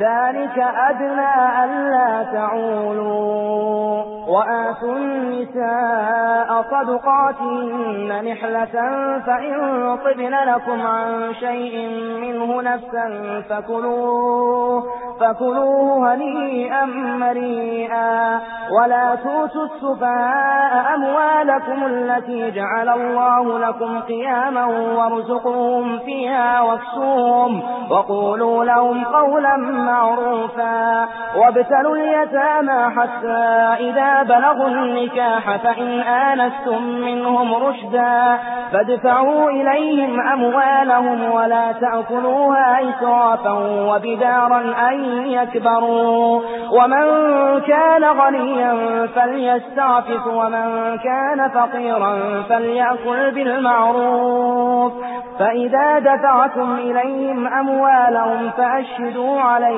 ذلك أدنى ألا تعولوا وآتوا النساء صدقاتهن نحلة فإن طبن لكم عن شيء منه نفسا فكلوه, فكلوه هنيئا مريئا ولا توتوا السفاء أموالكم التي جعل الله لكم قياما وارزقوهم فيها واكسوهم وقولوا لهم قولا معروفا. وابتلوا اليتامى حتى إذا بلغوا النكاح فإن آنستم منهم رشدا فادفعوا إليهم أموالهم ولا تأكلوها إسرافا وبدارا أن يكبروا. ومن كان غنيا فليستعفف ومن كان فقيرا فليأكل بالمعروف. فإذا دفعتم إليهم أموالهم فأشهدوا عليهم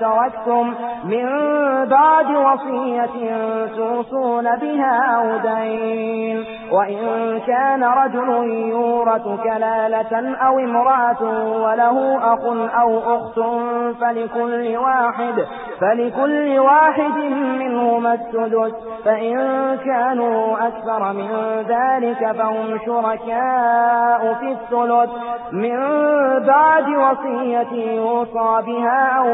تركتم من بعد وصية توصون بها أو دين. وإن كان رجل يورث كلالة أو امرأة وله أخ أو أخت فلكل واحد فلكل واحد منهما السدس. فإن كانوا أكثر من ذلك فهم شركاء في الثلث. من بعد وصية يوصى بها أو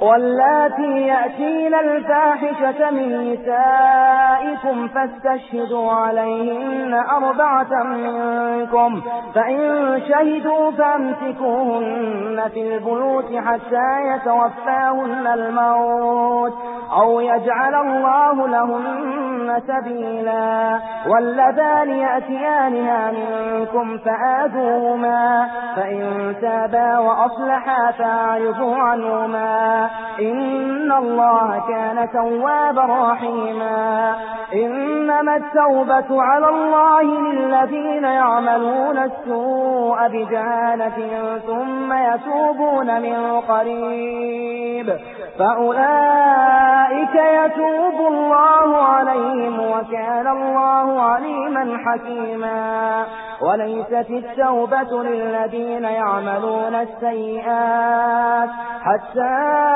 واللاتي يأتين الفاحشة من نسائكم فاستشهدوا عليهن أربعة منكم فإن شهدوا فامسكوهن في البيوت حتى يتوفاهن الموت أو يجعل الله لهن سبيلا واللذان يأتيانها منكم فآذوهما فإن تابا وأصلحا فأعرضوا عنهما إن الله كان توابا رحيما. إنما التوبة على الله للذين يعملون السوء بجهالة ثم يتوبون من قريب. فأولئك يتوب الله عليهم وكان الله عليما حكيما. وليست التوبة للذين يعملون السيئات حتى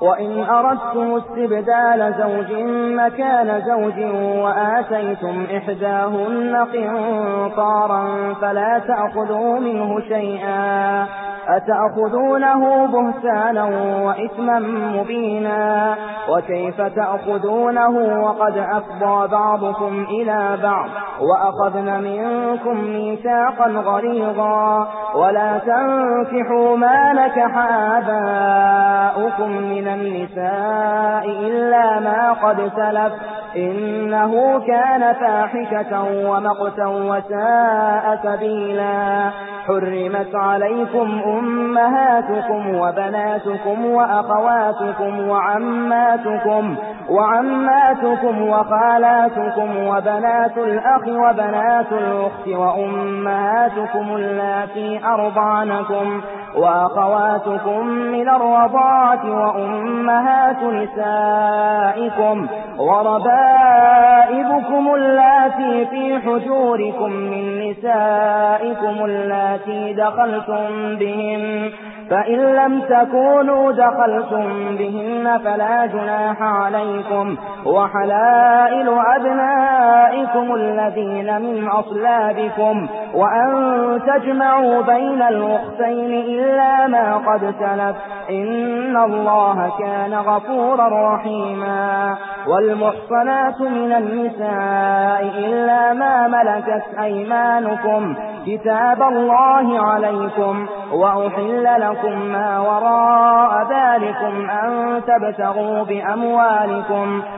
وإن أردتم استبدال زوج مكان زوج وآتيتم إحداهن قنطارا فلا تأخذوا منه شيئا أتأخذونه بهتانا وإثما مبينا وكيف تأخذونه وقد أفضى بعضكم إلى بعض وأخذن منكم ميثاقا غليظا ولا تنكحوا ما نكح آباؤكم من النساء إلا ما قد سلف. إنه كان فاحشة ومقتا وساء سبيلا. حرمت عليكم أمهاتكم وبناتكم وأخواتكم وعماتكم وعماتكم وخالاتكم وبنات الأخ وبنات الأخت وأمهاتكم اللاتي أرضعنكم. وأخواتكم من الرضاعة وأمهات نسائكم وربائبكم اللاتي في حجوركم من نسائكم اللاتي دخلتم بهم فإن لم تكونوا دخلتم بهن فلا جناح عليكم. وحلائل أبنائكم الذين من أصلابكم وأن تجمعوا بين الأختين إلا ما قد سلف. إن الله كان غفورا رحيما. والمحصنات من النساء إلا ما ملكت أيمانكم. كتاب الله عليكم. وأحل لكم ما وراء ذلكم أن تبتغوا بأموالكم.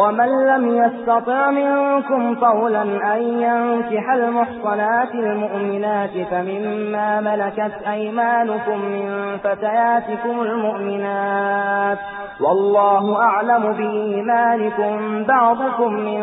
ومن لم يستطع منكم طولا أن ينكح المحصنات المؤمنات فمما ملكت أيمانكم من فتياتكم المؤمنات والله أعلم بإيمانكم بعضكم من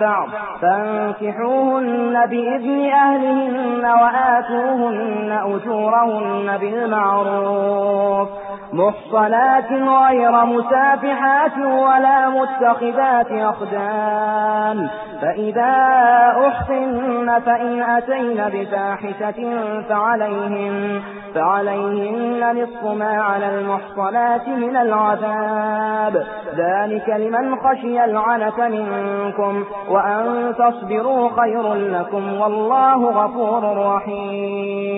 بعض فانكحوهن بإذن أهلهن وآتوهن أجورهن بالمعروف محصنات غير مسافحات ولا متخذات أخدان فإذا أحصن فإن أتين بفاحشة فعليهن, فعليهن نصف ما على المحصنات من العذاب. ذلك لمن خشي العنة منكم وأن تصبروا خير لكم. والله غفور رحيم.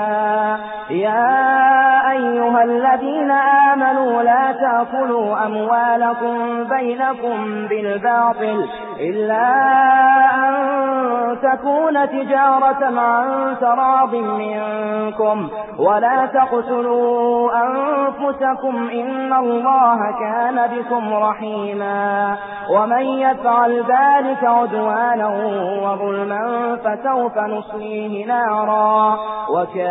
يا أيها الذين آمنوا لا تأكلوا أموالكم بينكم بالباطل إلا أن تكون تجارة عن تراض منكم ولا تقتلوا أنفسكم إن الله كان بكم رحيما ومن يفعل ذلك عدوانا وظلما فسوف نصليه نارا وكان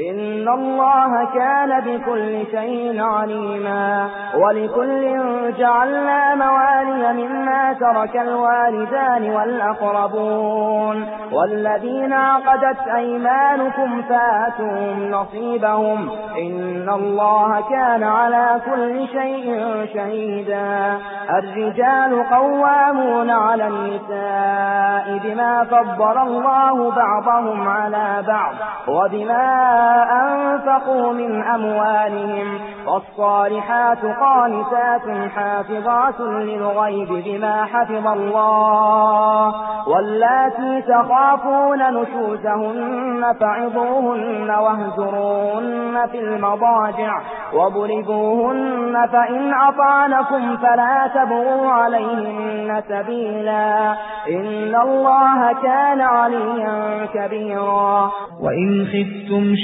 إن الله كان بكل شيء عليما ولكل جعلنا موالي مما ترك الوالدان والأقربون والذين عقدت أيمانكم فاتهم نصيبهم إن الله كان على كل شيء شهيدا الرجال قوامون على النساء بما فضل الله بعضهم على بعض وبما أنفقوا من أموالهم والصالحات قانتات حافظات للغيب بما حفظ الله واللاتي تخافون نشوزهن فعظوهن واهجروهن في المضاجع وضربوهن فإن أطعنكم فلا تبغوا عليهن سبيلا إن الله كان عليا كبيرا وإن خفتم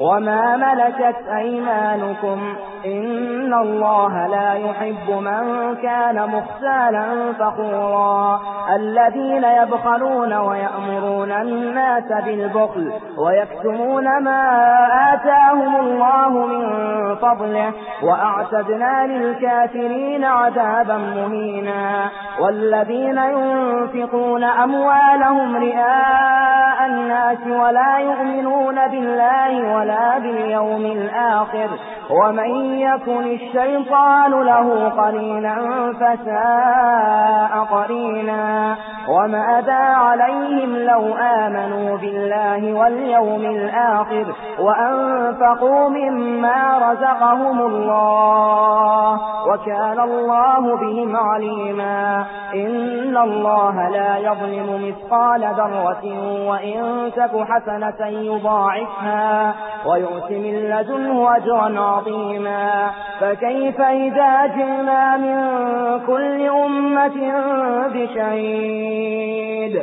وما ملكت أيمانكم إن الله لا يحب من كان مختالا فخورا الذين يبخلون ويأمرون الناس بالبخل ويكتمون ما آتاهم الله من فضله وأعتدنا للكافرين عذابا مهينا والذين ينفقون أموالهم رئاء الناس ولا يؤمنون بالله ولا باليوم الآخر ومن يكن الشيطان له قرينا فساء قرينا وماذا عليهم لو آمنوا بالله واليوم الآخر وأنفقوا مما رزقهم الله وكان الله بهم عليما إن الله لا يظلم مثقال ذرة وإن تك حسنة يضاعفها ويؤتي من لدنه أجرا فكيف إذا جئنا من كل أمة بشهيد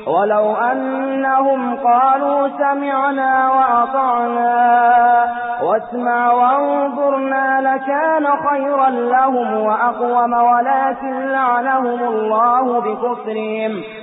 ولو أنهم قالوا سمعنا وأطعنا واسمع وانظرنا لكان خيرا لهم وأقوم ولكن لعنهم الله بكفرهم.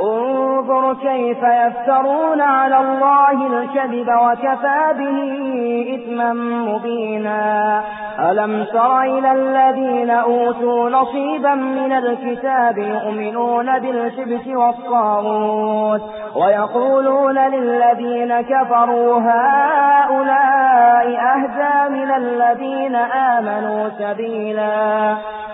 انظر كيف يفترون على الله الكذب وكفى به إثما مبينا. ألم تر إلى الذين أوتوا نصيبا من الكتاب يؤمنون بالشبت والطاغوت ويقولون للذين كفروا هؤلاء أهدى من الذين آمنوا سبيلا.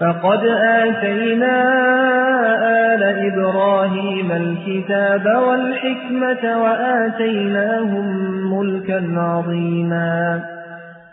فقد آتينا آل إبراهيم الكتاب والحكمة وآتيناهم ملكا عظيما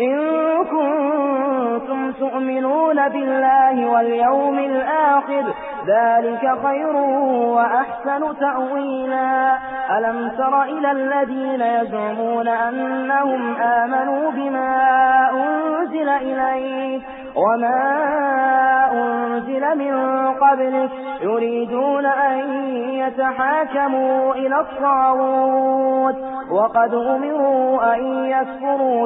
إن كنتم تؤمنون بالله واليوم الآخر ذلك خير وأحسن تأويلا. ألم تر إلى الذين يزعمون أنهم آمنوا بما أنزل إليك وما أنزل من قبلك يريدون أن يتحاكموا إلى الطاغوت وقد أمروا أن يكفروا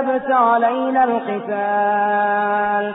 كتبت علينا القتال.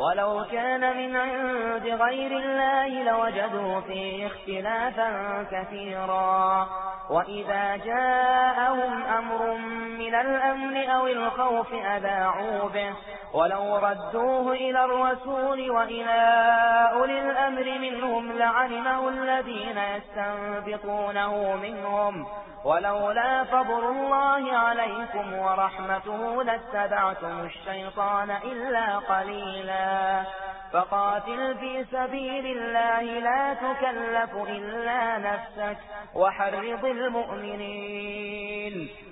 ولو كان من عند غير الله لوجدوا فيه اختلافا كثيرا. وإذا جاءهم أمر من الأمن أو الخوف أذاعوا به. ولو ردوه إلى الرسول وإلى أولي الأمر منهم لعلمه الذين يستنبطونه منهم. ولولا فضل الله عليكم ورحمته لاتبعتم الشيطان إلا قليلا. فقاتل في سبيل الله لا تكلف إلا نفسك وحرض المؤمنين.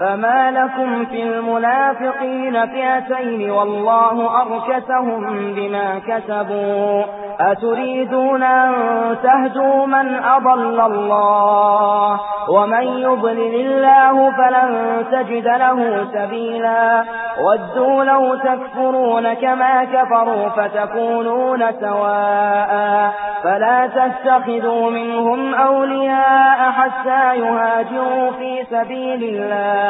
فما لكم في المنافقين فئتين والله أركسهم بما كسبوا أتريدون أن تهدوا من أضل الله ومن يضلل الله فلن تجد له سبيلا ودوا لو تكفرون كما كفروا فتكونون سواء فلا تتخذوا منهم أولياء حتى يهاجروا في سبيل الله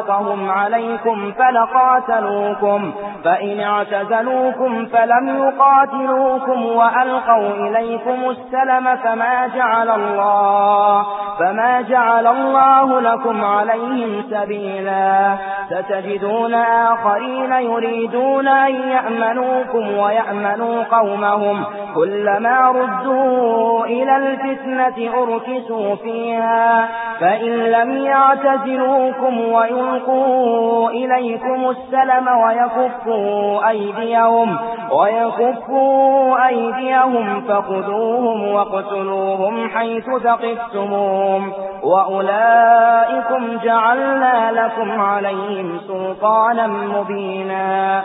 لسلطهم عليكم فلقاتلوكم فإن اعتزلوكم فلم يقاتلوكم وألقوا إليكم السلم فما جعل الله فما جعل الله لكم عليهم سبيلا ستجدون آخرين يريدون أن يأمنوكم ويأمنوا قومهم كلما ردوا إلى الفتنة أركسوا فيها فإن لم يعتزلوكم ويلقوا إليكم السلم ويكفوا أيديهم ويكفوا أيديهم فخذوهم واقتلوهم حيث ثقفتموهم وأولئكم جعلنا لكم عليهم سلطانا مبينا.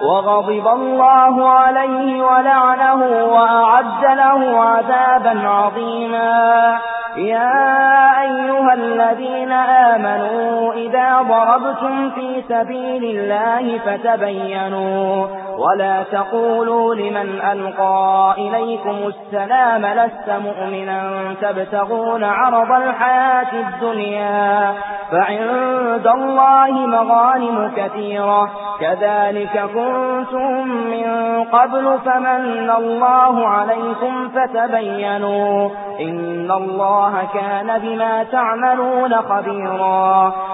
وغضب الله عليه ولعنه وأعد له عذابا عظيما. يا أيها الذين آمنوا إذا ضربتم في سبيل الله فتبينوا. ولا تقولوا لمن ألقى إليكم السلام لست مؤمنا. تبتغون عرض الحياة الدنيا. فعند الله مغانم كثيرة. كذلك كنتم من قبل فمن الله عليكم فتبينوا. إن الله كان بما تعملون خبيرا.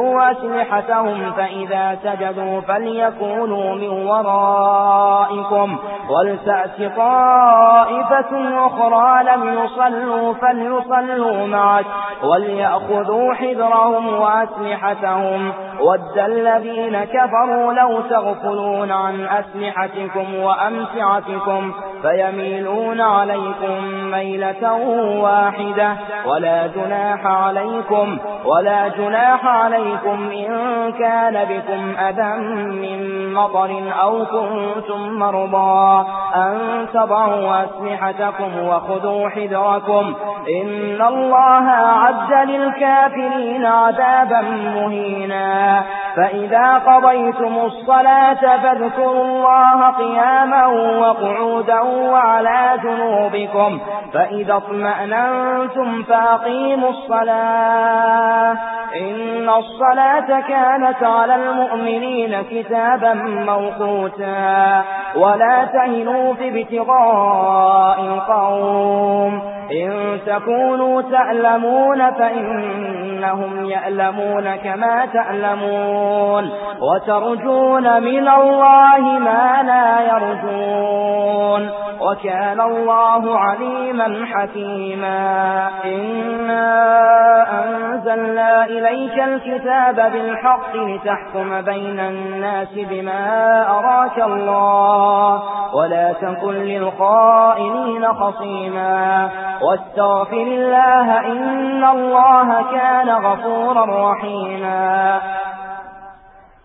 أسلحتهم فإذا سجدوا فليكونوا من ورائكم. ولتأت طائفة أخرى لم يصلوا فليصلوا معك. وليأخذوا حذرهم وأسلحتهم. ود الذين كفروا لو تغفلون عن أسلحتكم وأمتعتكم فيميلون عليكم ميلة واحدة. ولا جناح عليكم ولا جناح عليكم إن كان بكم أذى من مطر أو كنتم مرضى أن تضعوا أسلحتكم وخذوا حذركم إن الله عد للكافرين عذابا مهينا فإذا قضيتم الصلاة فاذكروا الله قياما وقعودا وعلى جنوبكم فإذا اطمأننتم فأقيموا الصلاة إن الصلاة كانت على المؤمنين كتابا موقوتا ولا تهنوا في ابتغاء القوم إن تكونوا تألمون فإنهم يألمون كما تألمون وترجون من الله ما لا يرجون وكان الله عليما حكيما. إنا أنزلنا إليك الكتاب بالحق لتحكم بين الناس بما أراك الله ولا تكن للخائنين خصيما. واستغفر الله إن الله كان غفورا رحيما.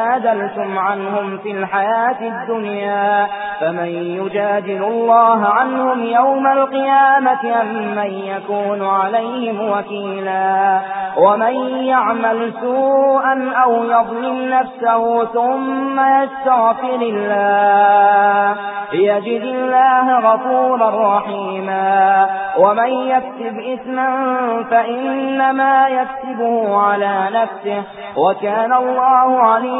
جادلتم عنهم في الحياة الدنيا فمن يجادل الله عنهم يوم القيامة أم من يكون عليهم وكيلا؟ ومن يعمل سوءا أو يظلم نفسه ثم يستغفر الله يجد الله غفورا رحيما. ومن يكتب إثما فإنما يكتبه على نفسه وكان الله عليما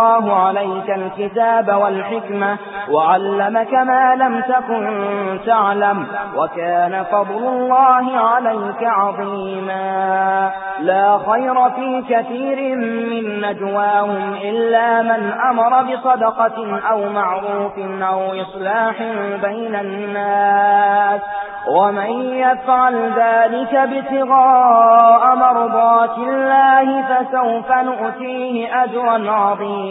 عليك الكتاب والحكمة وعلمك ما لم تكن تعلم وكان فضل الله عليك عظيما. لا خير في كثير من نجواهم إلا من أمر بصدقة أو معروف أو إصلاح بين الناس. ومن يفعل ذلك ابتغاء مرضات الله فسوف نؤتيه أجرا عظيما.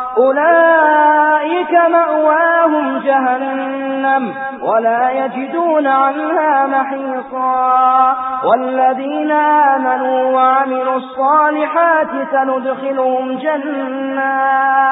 أولئك مأواهم جهنم ولا يجدون عنها محيصا والذين آمنوا وعملوا الصالحات سندخلهم جنات.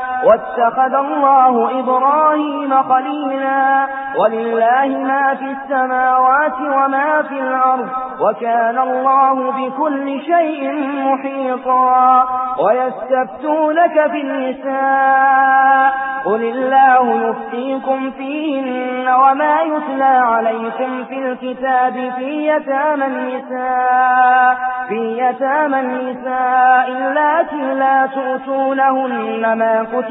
واتخذ الله إبراهيم خليلا. ولله ما في السماوات وما في الأرض وكان الله بكل شيء محيطا. ويستفتونك في النساء قل الله يفتيكم فيهن وما يتلى عليكم في الكتاب في يتامى النساء في يتامى النساء اللاتي لا تؤتونهن ما كتب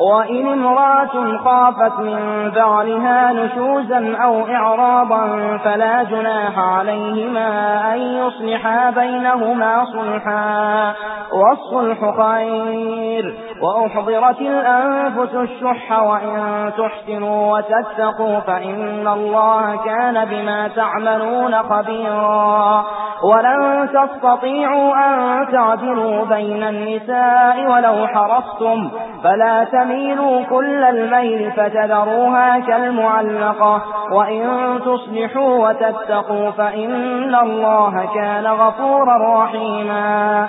وإن امرأة خافت من بعلها نشوزا أو إعراضا فلا جناح عليهما أن يصلحا بينهما صلحا. والصلح خير. وأحضرت الأنفس الشح وإن تحسنوا وتتقوا فإن الله كان بما تعملون خبيرا. ولن تستطيعوا أن تعدلوا بين النساء ولو حرصتم. فلا تميلوا كل الميل فتذروها كالمعلقة وإن تصلحوا وتتقوا فإن الله كان غفورا رحيما.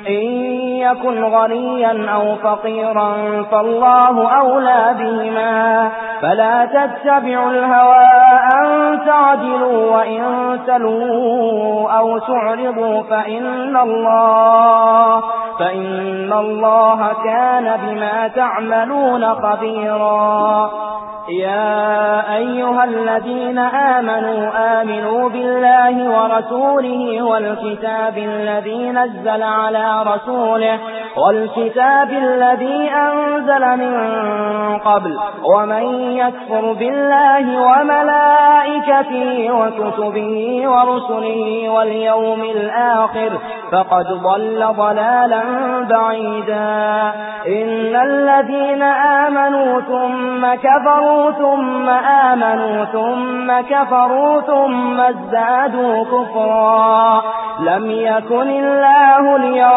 إن يكن غنيا أو فقيرا فالله أولى بهما. فلا تتبعوا الهوى أن تعدلوا وإن تلوا أو تعرضوا فإن الله فإن الله كان بما تعملون خبيرا. يا أيها الذين آمنوا آمنوا بالله ورسوله والكتاب الذي نزل على رسوله والكتاب الذي أنزل من قبل ومن يكفر بالله وملائكته وكتبه ورسله واليوم الآخر فقد ضل ضلالا بعيدا. إن الذين آمنوا ثم كفروا ثم آمنوا ثم كفروا ثم ازدادوا كفرا. لم يكن الله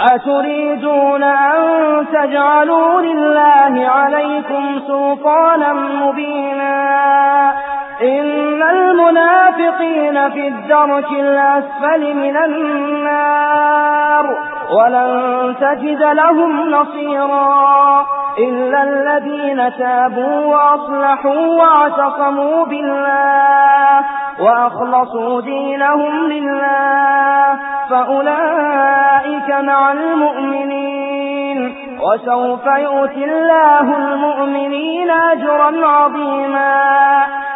أتريدون أن تجعلوا لله عليكم سلطانا مبينا؟ إن المنافقين في الدرك الأسفل من النار. ولن تجد لهم نصيرا إلا الذين تابوا وأصلحوا واعتصموا بالله. وأخلصوا دينهم لله فأولئك مع المؤمنين. وسوف يؤتي الله المؤمنين أجرا عظيما.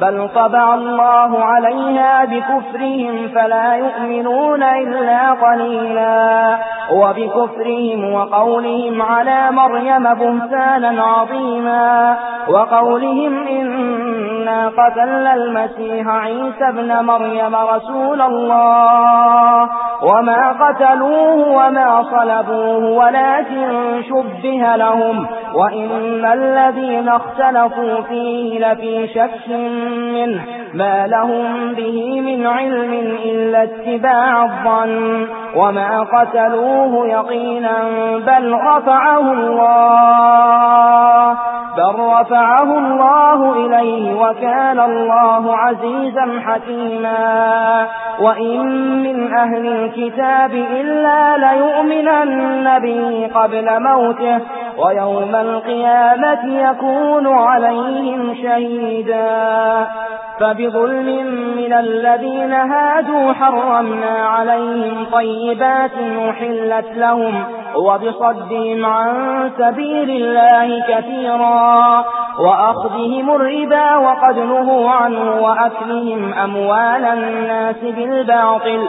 بل طبع الله عليها بكفرهم فلا يؤمنون إلا قليلا وبكفرهم وقولهم على مريم بهتانا عظيما وقولهم إنا قتلنا المسيح عيسى ابن مريم رسول الله وما قتلوه وما صلبوه ولكن شبه لهم. وإن الذين اختلفوا فيه لفي شك منه ما لهم به من علم إلا اتباع الظن. وما قتلوه يقينا بل رفعه الله. بل رفعه الله إليه وكان الله عزيزا حكيما. وإن من أهل الكتاب إلا ليؤمنن به قبل موته ويوم القيامة يكون عليهم شهيدا. فبظلم من الذين هادوا حرمنا عليهم طيبات محلت لهم وبصدهم عن سبيل الله كثيرا. وأخذهم الربا وقد نهوا عنه وأكلهم أموال الناس بالباطل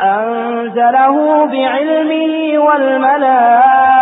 أنزله بعلمه والملائكة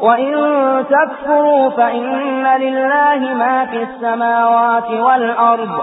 وإن تكفروا فإن لله ما في السماوات والأرض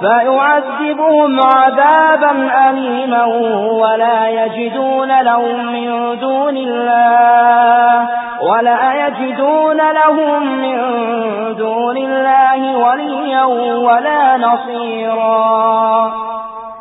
فيعذبهم عذابا أليما ولا يجدون لهم من دون الله ولا يجدون لهم من دون الله وليا ولا نصيرا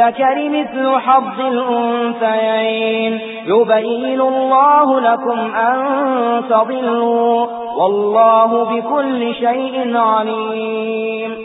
فللذكر مثل حظ الأنثيين. يبين الله لكم أن تضلوا. والله بكل شيء عليم.